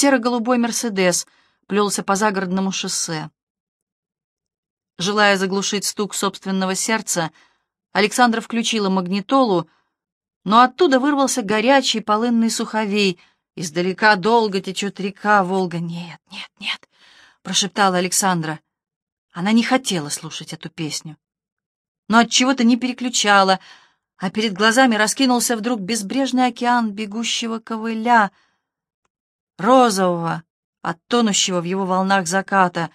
Серо-голубой «Мерседес» плелся по загородному шоссе. Желая заглушить стук собственного сердца, Александра включила магнитолу, но оттуда вырвался горячий полынный суховей. Издалека долго течет река Волга. «Нет, нет, нет», — прошептала Александра. Она не хотела слушать эту песню, но от чего то не переключала, а перед глазами раскинулся вдруг безбрежный океан бегущего ковыля, розового, от тонущего в его волнах заката.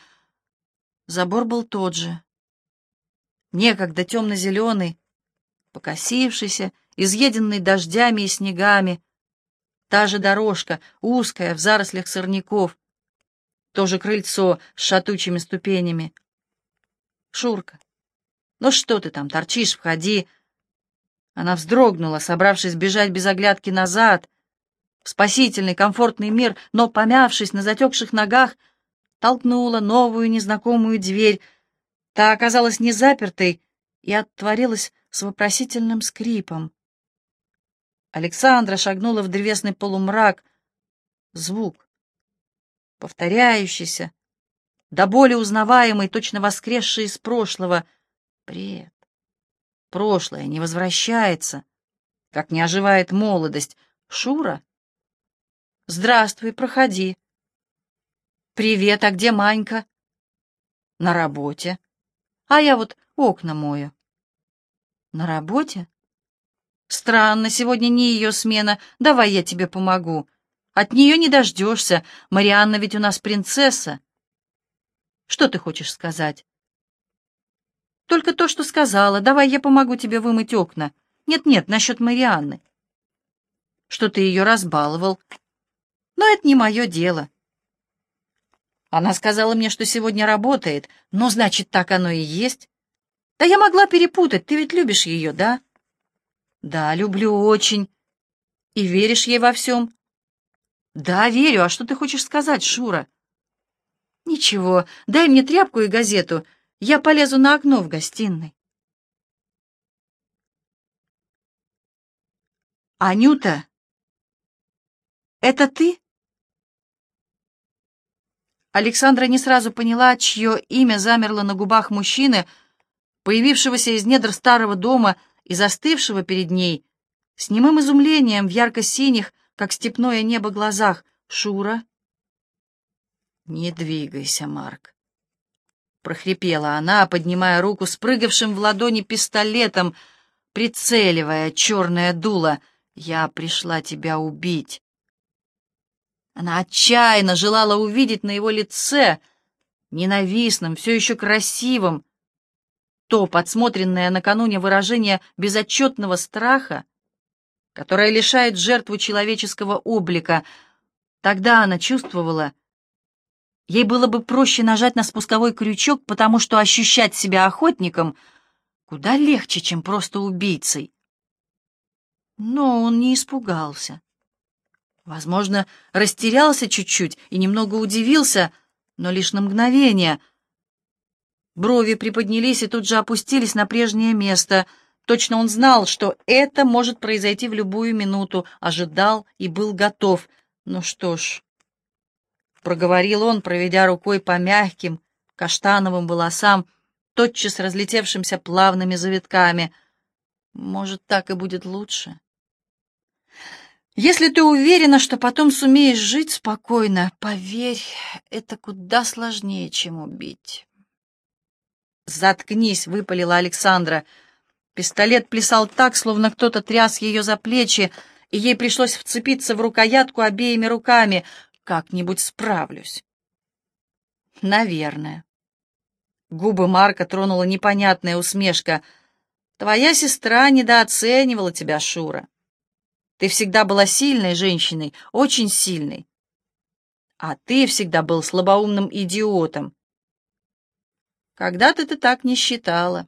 Забор был тот же. Некогда темно-зеленый, покосившийся, изъеденный дождями и снегами. Та же дорожка, узкая, в зарослях сорняков. То же крыльцо с шатучими ступенями. Шурка, ну что ты там торчишь, входи. Она вздрогнула, собравшись бежать без оглядки назад, спасительный, комфортный мир, но, помявшись на затекших ногах, толкнула новую незнакомую дверь. Та оказалась не запертой и отворилась с вопросительным скрипом. Александра шагнула в древесный полумрак. Звук, повторяющийся, до боли узнаваемый, точно воскресший из прошлого. Бред. Прошлое не возвращается, как не оживает молодость. Шура? Здравствуй, проходи. Привет, а где Манька? На работе. А я вот окна мою. На работе? Странно, сегодня не ее смена. Давай я тебе помогу. От нее не дождешься. Марианна ведь у нас принцесса. Что ты хочешь сказать? Только то, что сказала. Давай я помогу тебе вымыть окна. Нет-нет, насчет Марианны. Что ты ее разбаловал. Но это не мое дело. Она сказала мне, что сегодня работает. Ну, значит, так оно и есть. Да я могла перепутать. Ты ведь любишь ее, да? Да, люблю очень. И веришь ей во всем? Да, верю. А что ты хочешь сказать, Шура? Ничего, дай мне тряпку и газету. Я полезу на окно в гостиной. Анюта, это ты? Александра не сразу поняла, чье имя замерло на губах мужчины, появившегося из недр старого дома и застывшего перед ней, с немым изумлением в ярко-синих, как степное небо, глазах. «Шура?» «Не двигайся, Марк», — прохрипела она, поднимая руку с прыгавшим в ладони пистолетом, прицеливая черное дуло. «Я пришла тебя убить». Она отчаянно желала увидеть на его лице, ненавистном, все еще красивом, то подсмотренное накануне выражение безотчетного страха, которое лишает жертву человеческого облика. Тогда она чувствовала, ей было бы проще нажать на спусковой крючок, потому что ощущать себя охотником куда легче, чем просто убийцей. Но он не испугался. Возможно, растерялся чуть-чуть и немного удивился, но лишь на мгновение. Брови приподнялись и тут же опустились на прежнее место. Точно он знал, что это может произойти в любую минуту, ожидал и был готов. Ну что ж, проговорил он, проведя рукой по мягким, каштановым волосам, тотчас разлетевшимся плавными завитками. Может, так и будет лучше. Если ты уверена, что потом сумеешь жить спокойно, поверь, это куда сложнее, чем убить. «Заткнись!» — выпалила Александра. Пистолет плясал так, словно кто-то тряс ее за плечи, и ей пришлось вцепиться в рукоятку обеими руками. «Как-нибудь справлюсь». «Наверное». Губы Марка тронула непонятная усмешка. «Твоя сестра недооценивала тебя, Шура. Ты всегда была сильной женщиной, очень сильной. А ты всегда был слабоумным идиотом. Когда-то ты так не считала.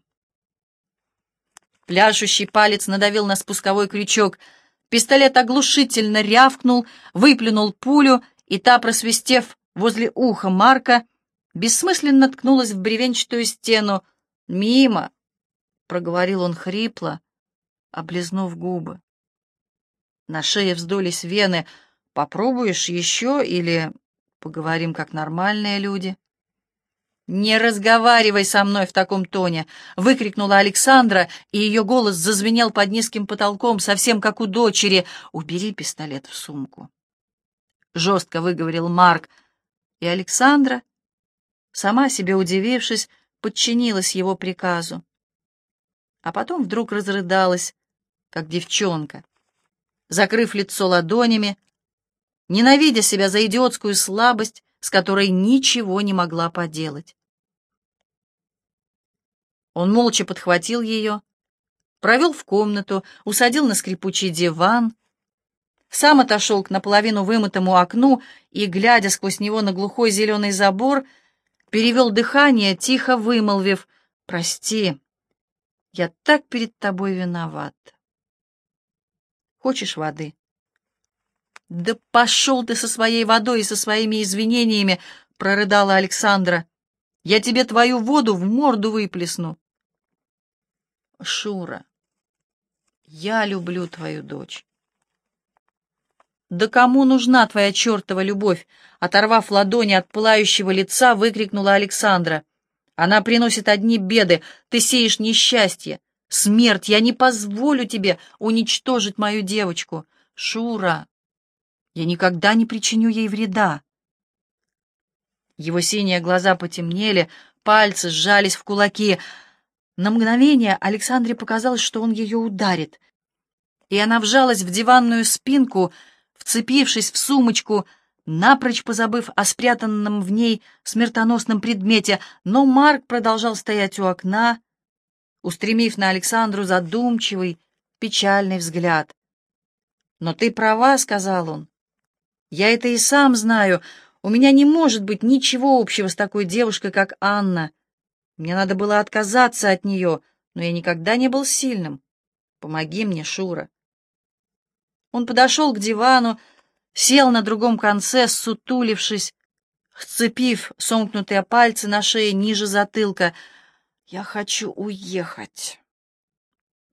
Пляшущий палец надавил на спусковой крючок. Пистолет оглушительно рявкнул, выплюнул пулю, и та, просвистев возле уха Марка, бессмысленно ткнулась в бревенчатую стену. «Мимо!» — проговорил он хрипло, облизнув губы. На шее вздулись вены. Попробуешь еще или поговорим как нормальные люди?» «Не разговаривай со мной в таком тоне!» — выкрикнула Александра, и ее голос зазвенел под низким потолком, совсем как у дочери. «Убери пистолет в сумку!» Жестко выговорил Марк, и Александра, сама себе удивившись, подчинилась его приказу. А потом вдруг разрыдалась, как девчонка, закрыв лицо ладонями, ненавидя себя за идиотскую слабость, с которой ничего не могла поделать. Он молча подхватил ее, провел в комнату, усадил на скрипучий диван, сам отошел к наполовину вымытому окну и, глядя сквозь него на глухой зеленый забор, перевел дыхание, тихо вымолвив «Прости, я так перед тобой виноват. Хочешь воды?» «Да пошел ты со своей водой и со своими извинениями!» — прорыдала Александра. «Я тебе твою воду в морду выплесну!» «Шура, я люблю твою дочь». «Да кому нужна твоя чертова любовь?» Оторвав ладони от пылающего лица, выкрикнула Александра. «Она приносит одни беды, ты сеешь несчастье. Смерть, я не позволю тебе уничтожить мою девочку. Шура, я никогда не причиню ей вреда. Его синие глаза потемнели, пальцы сжались в кулаки. На мгновение Александре показалось, что он ее ударит. И она вжалась в диванную спинку, вцепившись в сумочку, напрочь позабыв о спрятанном в ней смертоносном предмете, но Марк продолжал стоять у окна, устремив на Александру задумчивый, печальный взгляд. «Но ты права», — сказал он. Я это и сам знаю. У меня не может быть ничего общего с такой девушкой, как Анна. Мне надо было отказаться от нее, но я никогда не был сильным. Помоги мне, Шура. Он подошел к дивану, сел на другом конце, сутулившись, сцепив сомкнутые пальцы на шее ниже затылка. «Я хочу уехать.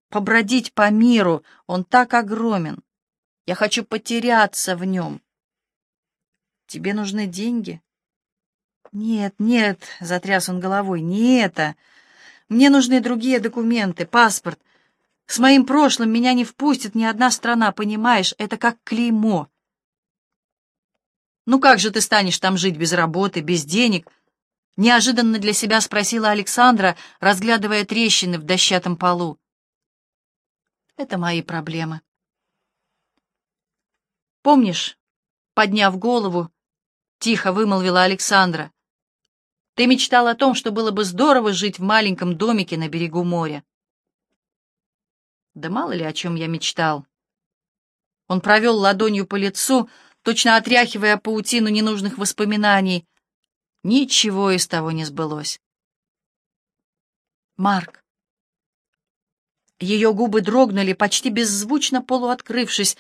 Побродить по миру, он так огромен. Я хочу потеряться в нем. Тебе нужны деньги? Нет, нет, затряс он головой, не это. Мне нужны другие документы, паспорт. С моим прошлым меня не впустит ни одна страна, понимаешь? Это как клеймо. Ну как же ты станешь там жить без работы, без денег? Неожиданно для себя спросила Александра, разглядывая трещины в дощатом полу. Это мои проблемы. Помнишь, подняв голову, Тихо вымолвила Александра. Ты мечтал о том, что было бы здорово жить в маленьком домике на берегу моря. Да мало ли, о чем я мечтал. Он провел ладонью по лицу, точно отряхивая паутину ненужных воспоминаний. Ничего из того не сбылось. Марк. Ее губы дрогнули, почти беззвучно полуоткрывшись,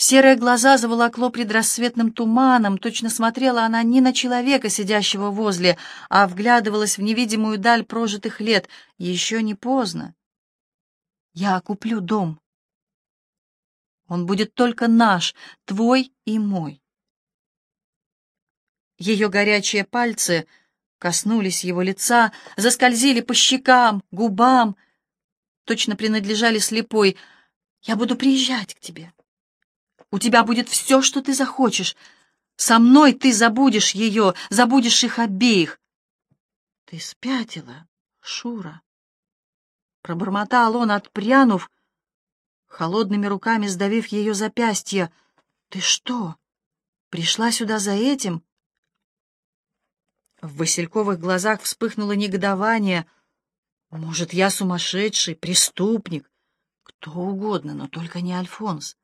Серые глаза заволокло предрассветным туманом, точно смотрела она не на человека, сидящего возле, а вглядывалась в невидимую даль прожитых лет. Еще не поздно. Я куплю дом. Он будет только наш, твой и мой. Ее горячие пальцы коснулись его лица, заскользили по щекам, губам, точно принадлежали слепой. «Я буду приезжать к тебе. У тебя будет все, что ты захочешь. Со мной ты забудешь ее, забудешь их обеих. Ты спятила, Шура. Пробормотал он, отпрянув, холодными руками сдавив ее запястье. Ты что, пришла сюда за этим? В Васильковых глазах вспыхнуло негодование. Может, я сумасшедший, преступник, кто угодно, но только не Альфонс.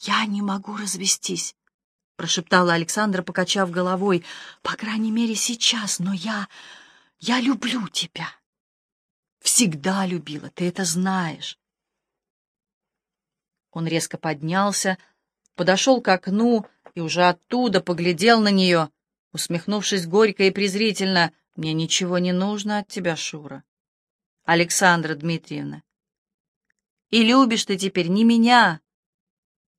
«Я не могу развестись», — прошептала Александра, покачав головой. «По крайней мере, сейчас, но я... я люблю тебя. Всегда любила, ты это знаешь». Он резко поднялся, подошел к окну и уже оттуда поглядел на нее, усмехнувшись горько и презрительно. «Мне ничего не нужно от тебя, Шура. Александра Дмитриевна. И любишь ты теперь не меня,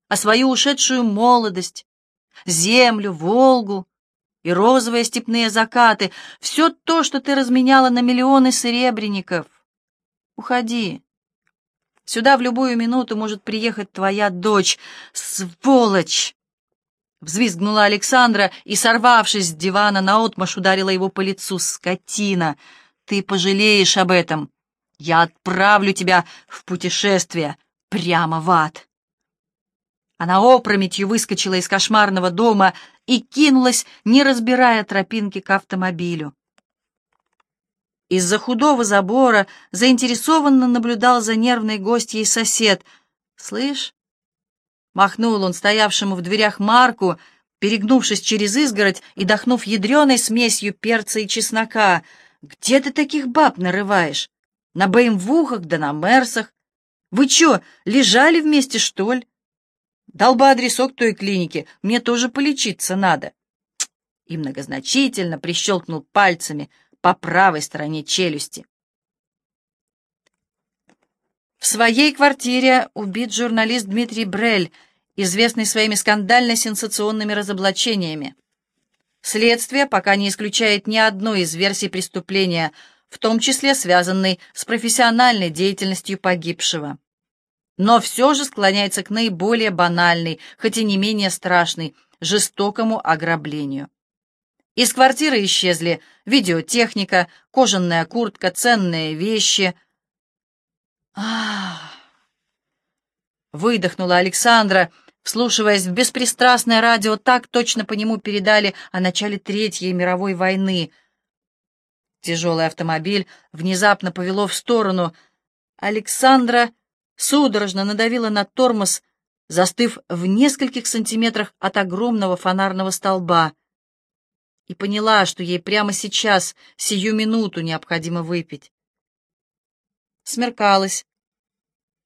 а свою ушедшую молодость, землю, Волгу и розовые степные закаты, все то, что ты разменяла на миллионы серебряников. Уходи. Сюда в любую минуту может приехать твоя дочь. Сволочь! Взвизгнула Александра и, сорвавшись с дивана, наотмашь ударила его по лицу. «Скотина! Ты пожалеешь об этом! Я отправлю тебя в путешествие прямо в ад!» Она опрометью выскочила из кошмарного дома и кинулась, не разбирая тропинки к автомобилю. Из-за худого забора заинтересованно наблюдал за нервной гостьей сосед. «Слышь?» — махнул он стоявшему в дверях Марку, перегнувшись через изгородь и дохнув ядреной смесью перца и чеснока. «Где ты таких баб нарываешь? На БМВухах да на Мерсах? Вы чё, лежали вместе, что ли?» Дал бы адресок той клиники, мне тоже полечиться надо. И многозначительно прищелкнул пальцами по правой стороне челюсти. В своей квартире убит журналист Дмитрий Брель, известный своими скандально-сенсационными разоблачениями. Следствие пока не исключает ни одной из версий преступления, в том числе связанной с профессиональной деятельностью погибшего но все же склоняется к наиболее банальной, хоть и не менее страшной, жестокому ограблению. Из квартиры исчезли видеотехника, кожаная куртка, ценные вещи. Ах! Выдохнула Александра, вслушиваясь в беспристрастное радио, так точно по нему передали о начале Третьей мировой войны. Тяжелый автомобиль внезапно повело в сторону. Александра судорожно надавила на тормоз, застыв в нескольких сантиметрах от огромного фонарного столба, и поняла, что ей прямо сейчас, сию минуту, необходимо выпить. Смеркалось.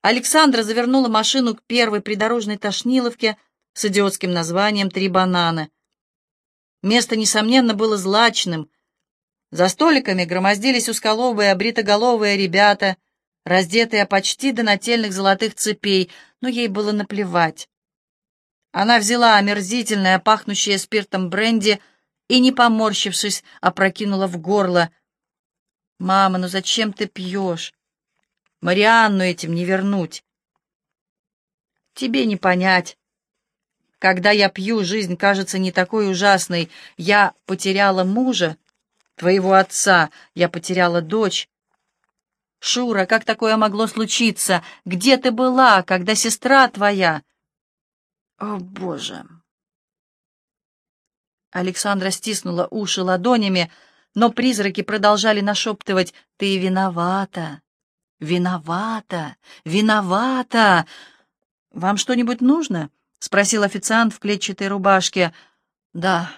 Александра завернула машину к первой придорожной тошниловке с идиотским названием «Три банана». Место, несомненно, было злачным. За столиками громоздились узколобые, обритоголовые ребята — раздетая почти до нательных золотых цепей, но ей было наплевать. Она взяла омерзительное, пахнущее спиртом бренди и, не поморщившись, опрокинула в горло. «Мама, ну зачем ты пьешь? Марианну этим не вернуть». «Тебе не понять. Когда я пью, жизнь кажется не такой ужасной. Я потеряла мужа, твоего отца, я потеряла дочь, «Шура, как такое могло случиться? Где ты была, когда сестра твоя?» «О, Боже!» Александра стиснула уши ладонями, но призраки продолжали нашептывать «Ты виновата! Виновата! Виновата!» «Вам что-нибудь нужно?» — спросил официант в клетчатой рубашке. «Да.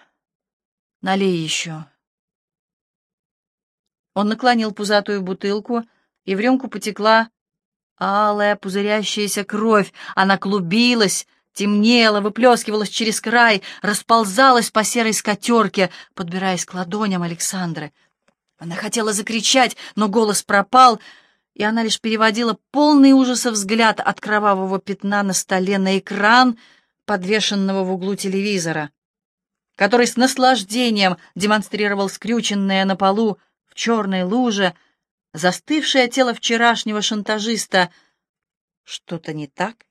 Налей еще». Он наклонил пузатую бутылку — и в рюмку потекла алая пузырящаяся кровь. Она клубилась, темнела, выплескивалась через край, расползалась по серой скатерке, подбираясь к ладоням Александры. Она хотела закричать, но голос пропал, и она лишь переводила полный ужаса взгляд от кровавого пятна на столе на экран, подвешенного в углу телевизора, который с наслаждением демонстрировал скрюченное на полу в черной луже застывшее тело вчерашнего шантажиста. «Что-то не так?»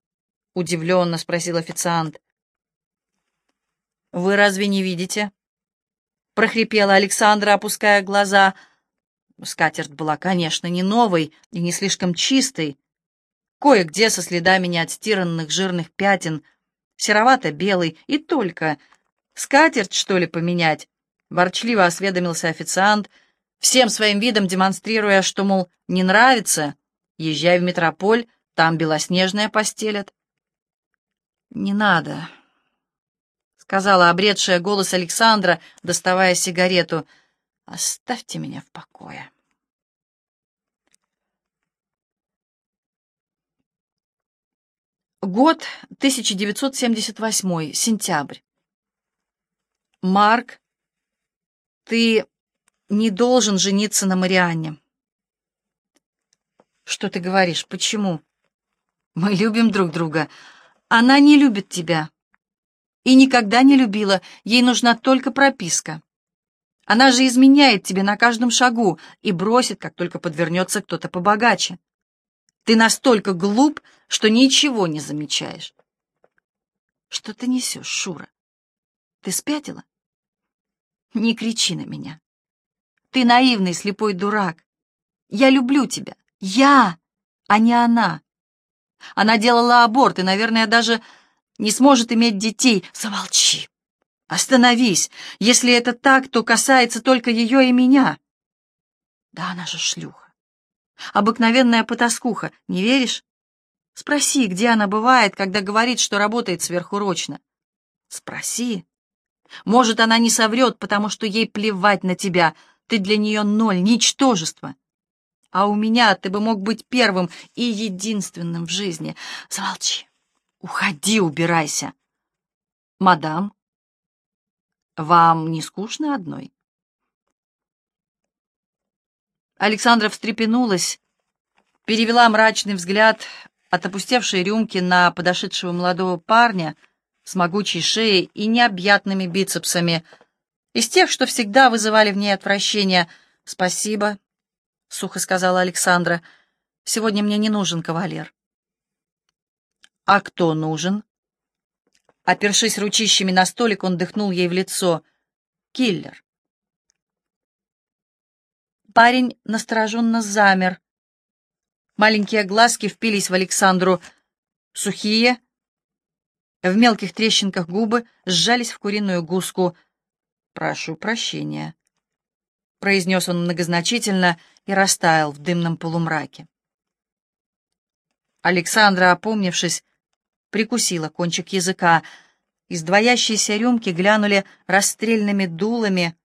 — удивленно спросил официант. «Вы разве не видите?» — прохрипела Александра, опуская глаза. Скатерть была, конечно, не новой и не слишком чистой. Кое-где со следами неотстиранных жирных пятен, серовато-белый и только. «Скатерть, что ли, поменять?» — ворчливо осведомился официант — всем своим видом демонстрируя, что, мол, не нравится, езжай в метрополь, там белоснежная постелят. «Не надо», — сказала обретшая голос Александра, доставая сигарету. «Оставьте меня в покое». Год 1978, сентябрь. Марк, ты не должен жениться на Марианне. Что ты говоришь? Почему? Мы любим друг друга. Она не любит тебя. И никогда не любила, ей нужна только прописка. Она же изменяет тебе на каждом шагу и бросит, как только подвернется кто-то побогаче. Ты настолько глуп, что ничего не замечаешь. Что ты несешь, Шура? Ты спятила? Не кричи на меня. Ты наивный, слепой дурак. Я люблю тебя. Я, а не она. Она делала аборт и, наверное, даже не сможет иметь детей. Замолчи. Остановись. Если это так, то касается только ее и меня. Да она же шлюха. Обыкновенная потаскуха. Не веришь? Спроси, где она бывает, когда говорит, что работает сверхурочно. Спроси. Может, она не соврет, потому что ей плевать на тебя. Ты для нее ноль, ничтожество. А у меня ты бы мог быть первым и единственным в жизни. Замолчи. Уходи, убирайся. Мадам, вам не скучно одной? Александра встрепенулась, перевела мрачный взгляд от опустевшей рюмки на подошедшего молодого парня с могучей шеей и необъятными бицепсами, из тех, что всегда вызывали в ней отвращение. «Спасибо», — сухо сказала Александра, — «сегодня мне не нужен кавалер». «А кто нужен?» Опершись ручищами на столик, он дыхнул ей в лицо. «Киллер». Парень настороженно замер. Маленькие глазки впились в Александру. Сухие, в мелких трещинках губы сжались в куриную гуску. «Прошу прощения», — произнес он многозначительно и растаял в дымном полумраке. Александра, опомнившись, прикусила кончик языка. Из двоящейся рюмки глянули расстрельными дулами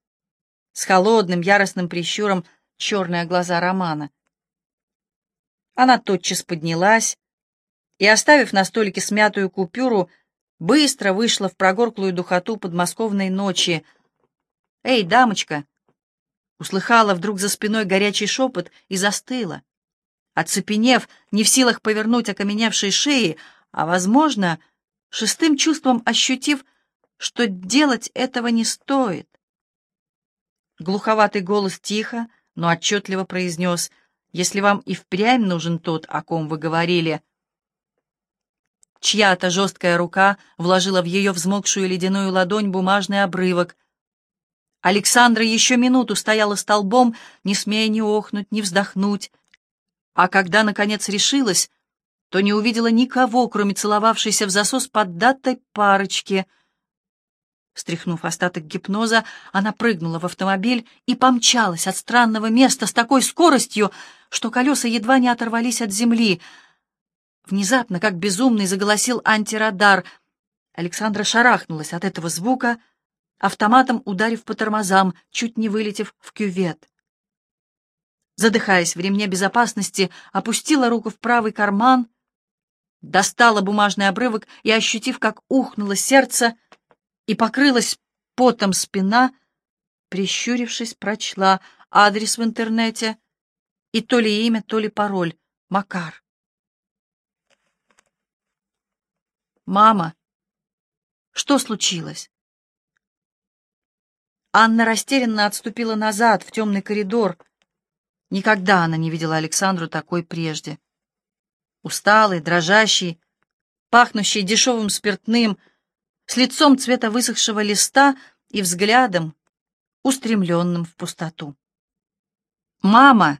с холодным яростным прищуром черные глаза Романа. Она тотчас поднялась и, оставив на столике смятую купюру, быстро вышла в прогорклую духоту подмосковной ночи. «Эй, дамочка!» Услыхала вдруг за спиной горячий шепот и застыла. Оцепенев, не в силах повернуть окаменевшей шеи, а, возможно, шестым чувством ощутив, что делать этого не стоит. Глуховатый голос тихо, но отчетливо произнес, «Если вам и впрямь нужен тот, о ком вы говорили», Чья-то жесткая рука вложила в ее взмокшую ледяную ладонь бумажный обрывок. Александра еще минуту стояла столбом, не смея ни охнуть, ни вздохнуть. А когда, наконец, решилась, то не увидела никого, кроме целовавшейся в засос поддатой парочки. Стряхнув остаток гипноза, она прыгнула в автомобиль и помчалась от странного места с такой скоростью, что колеса едва не оторвались от земли. Внезапно, как безумный, заголосил антирадар. Александра шарахнулась от этого звука, автоматом ударив по тормозам, чуть не вылетев в кювет задыхаясь в ремне безопасности, опустила руку в правый карман, достала бумажный обрывок и, ощутив, как ухнуло сердце и покрылась потом спина, прищурившись, прочла адрес в интернете и то ли имя, то ли пароль — Макар. «Мама, что случилось?» Анна растерянно отступила назад, в темный коридор. Никогда она не видела Александру такой прежде усталый, дрожащий, пахнущий дешевым спиртным, с лицом цвета высохшего листа и взглядом, устремленным в пустоту. «Мама,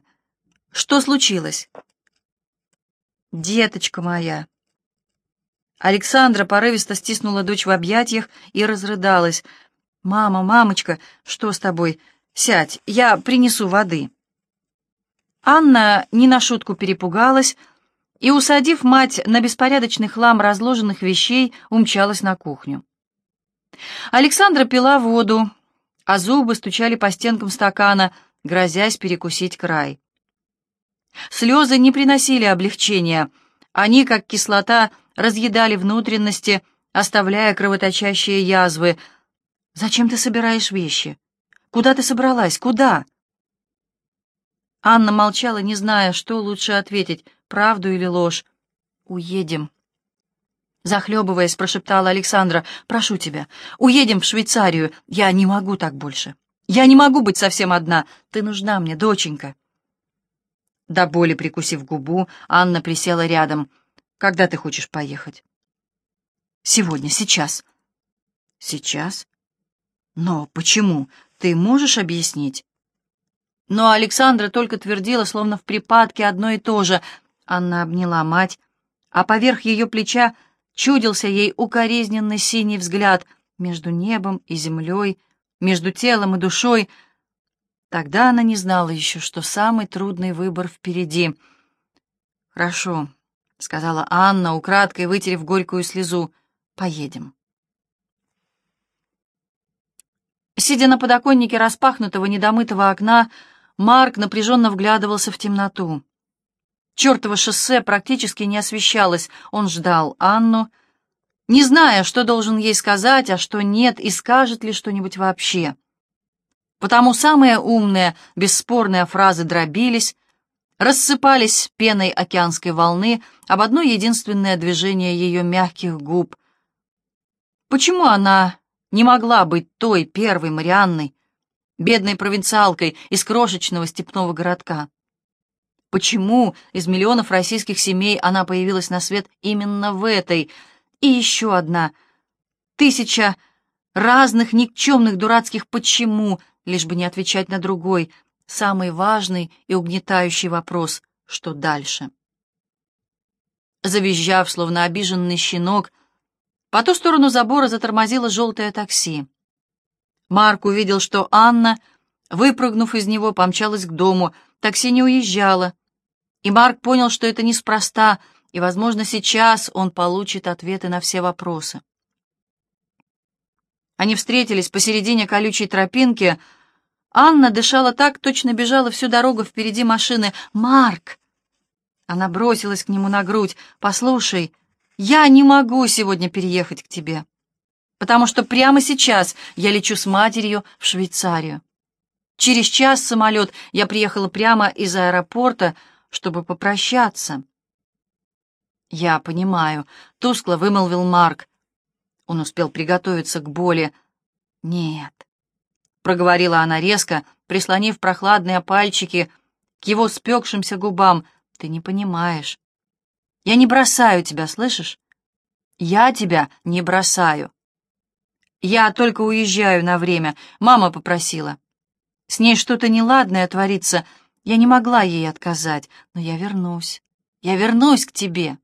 что случилось?» «Деточка моя!» Александра порывисто стиснула дочь в объятиях и разрыдалась. «Мама, мамочка, что с тобой? Сядь, я принесу воды». Анна не на шутку перепугалась, и, усадив мать на беспорядочный хлам разложенных вещей, умчалась на кухню. Александра пила воду, а зубы стучали по стенкам стакана, грозясь перекусить край. Слезы не приносили облегчения, они, как кислота, разъедали внутренности, оставляя кровоточащие язвы. «Зачем ты собираешь вещи? Куда ты собралась? Куда?» Анна молчала, не зная, что лучше ответить, правду или ложь. «Уедем». Захлебываясь, прошептала Александра, «Прошу тебя, уедем в Швейцарию. Я не могу так больше. Я не могу быть совсем одна. Ты нужна мне, доченька». До боли прикусив губу, Анна присела рядом. «Когда ты хочешь поехать?» «Сегодня, сейчас». «Сейчас? Но почему? Ты можешь объяснить?» Но Александра только твердила, словно в припадке, одно и то же. Анна обняла мать, а поверх ее плеча чудился ей укоризненный синий взгляд между небом и землей, между телом и душой. Тогда она не знала еще, что самый трудный выбор впереди. «Хорошо», — сказала Анна, украдкой вытерев горькую слезу, — «поедем». Сидя на подоконнике распахнутого недомытого окна, Марк напряженно вглядывался в темноту. Чертово шоссе практически не освещалось. Он ждал Анну, не зная, что должен ей сказать, а что нет, и скажет ли что-нибудь вообще. Потому самые умные, бесспорные фразы дробились, рассыпались пеной океанской волны об одно единственное движение ее мягких губ. Почему она не могла быть той первой Марианной, бедной провинциалкой из крошечного степного городка? Почему из миллионов российских семей она появилась на свет именно в этой? И еще одна. Тысяча разных никчемных дурацких «почему», лишь бы не отвечать на другой, самый важный и угнетающий вопрос «что дальше?». Завизжав, словно обиженный щенок, по ту сторону забора затормозило желтое такси. Марк увидел, что Анна, выпрыгнув из него, помчалась к дому. Такси не уезжало. И Марк понял, что это неспроста, и, возможно, сейчас он получит ответы на все вопросы. Они встретились посередине колючей тропинки. Анна дышала так, точно бежала всю дорогу впереди машины. «Марк!» Она бросилась к нему на грудь. «Послушай, я не могу сегодня переехать к тебе, потому что прямо сейчас я лечу с матерью в Швейцарию. Через час самолет я приехала прямо из аэропорта, чтобы попрощаться. «Я понимаю», — тускло вымолвил Марк. Он успел приготовиться к боли. «Нет», — проговорила она резко, прислонив прохладные пальчики к его спекшимся губам. «Ты не понимаешь. Я не бросаю тебя, слышишь? Я тебя не бросаю. Я только уезжаю на время, мама попросила. С ней что-то неладное творится, — я не могла ей отказать, но я вернусь. Я вернусь к тебе.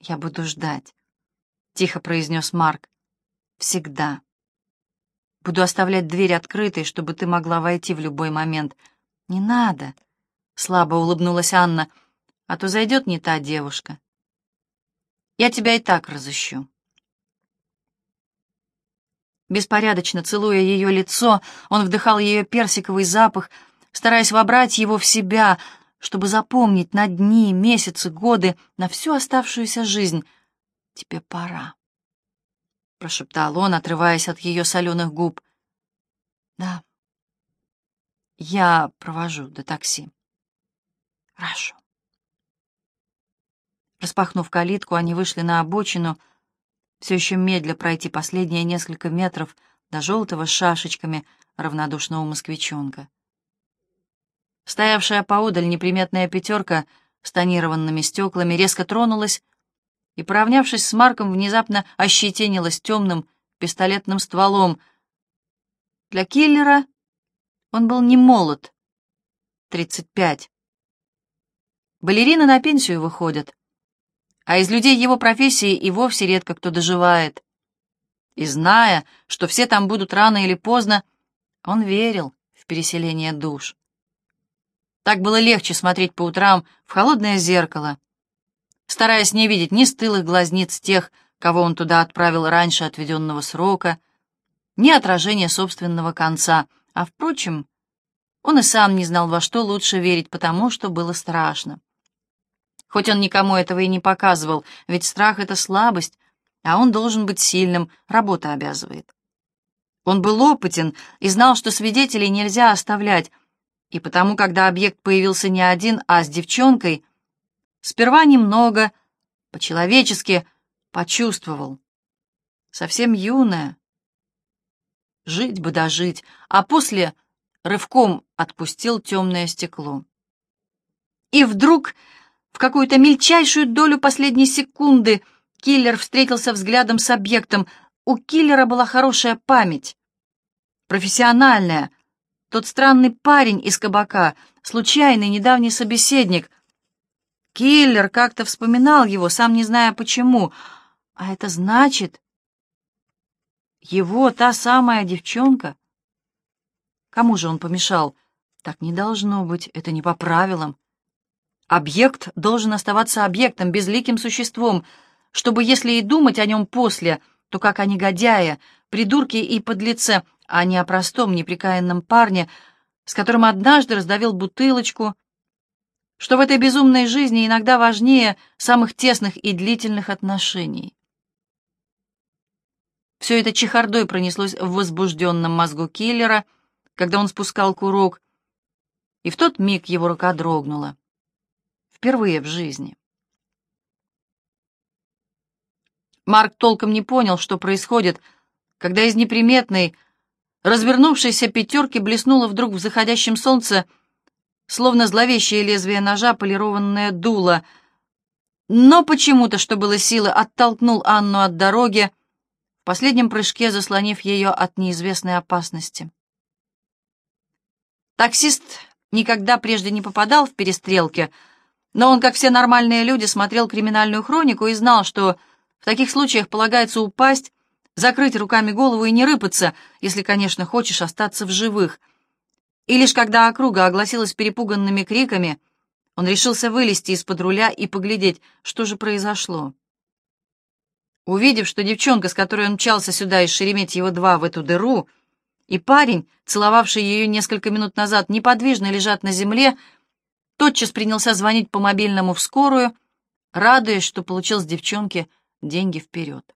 Я буду ждать, — тихо произнес Марк. Всегда. Буду оставлять дверь открытой, чтобы ты могла войти в любой момент. Не надо, — слабо улыбнулась Анна, — а то зайдет не та девушка. Я тебя и так разыщу. Беспорядочно целуя ее лицо, он вдыхал ее персиковый запах — стараясь вобрать его в себя, чтобы запомнить на дни, месяцы, годы, на всю оставшуюся жизнь. «Тебе пора», — прошептал он, отрываясь от ее соленых губ. «Да, я провожу до такси». «Хорошо». Распахнув калитку, они вышли на обочину, все еще медля пройти последние несколько метров до желтого шашечками равнодушного москвичонка. Стоявшая поодаль неприметная пятерка с тонированными стеклами резко тронулась и, поравнявшись с Марком, внезапно ощетинилась темным пистолетным стволом. Для киллера он был не молод, тридцать пять. Балерины на пенсию выходят, а из людей его профессии и вовсе редко кто доживает. И зная, что все там будут рано или поздно, он верил в переселение душ. Так было легче смотреть по утрам в холодное зеркало, стараясь не видеть ни стылых глазниц тех, кого он туда отправил раньше отведенного срока, ни отражения собственного конца, а, впрочем, он и сам не знал, во что лучше верить, потому что было страшно. Хоть он никому этого и не показывал, ведь страх — это слабость, а он должен быть сильным, работа обязывает. Он был опытен и знал, что свидетелей нельзя оставлять, и потому, когда объект появился не один, а с девчонкой, сперва немного, по-человечески почувствовал. Совсем юная. Жить бы дожить, а после рывком отпустил темное стекло. И вдруг, в какую-то мельчайшую долю последней секунды, киллер встретился взглядом с объектом. У киллера была хорошая память. Профессиональная. Тот странный парень из кабака, случайный недавний собеседник. Киллер как-то вспоминал его, сам не зная почему. А это значит... Его та самая девчонка? Кому же он помешал? Так не должно быть, это не по правилам. Объект должен оставаться объектом, безликим существом, чтобы, если и думать о нем после, то как о негодяе, придурке и подлеце, а не о простом, неприкаянном парне, с которым однажды раздавил бутылочку, что в этой безумной жизни иногда важнее самых тесных и длительных отношений. Все это чехардой пронеслось в возбужденном мозгу киллера, когда он спускал курок, и в тот миг его рука дрогнула. Впервые в жизни. Марк толком не понял, что происходит, когда из неприметной, развернувшейся пятерки блеснуло вдруг в заходящем солнце, словно зловещее лезвие ножа, полированное дуло. Но почему-то, что было силы, оттолкнул Анну от дороги, в последнем прыжке заслонив ее от неизвестной опасности. Таксист никогда прежде не попадал в перестрелки — но он, как все нормальные люди, смотрел криминальную хронику и знал, что в таких случаях полагается упасть, закрыть руками голову и не рыпаться, если, конечно, хочешь остаться в живых. И лишь когда округа огласилась перепуганными криками, он решился вылезти из-под руля и поглядеть, что же произошло. Увидев, что девчонка, с которой он мчался сюда из Шереметьево-2 в эту дыру, и парень, целовавший ее несколько минут назад, неподвижно лежат на земле, тотчас принялся звонить по мобильному в скорую, радуясь, что получил с девчонки деньги вперед.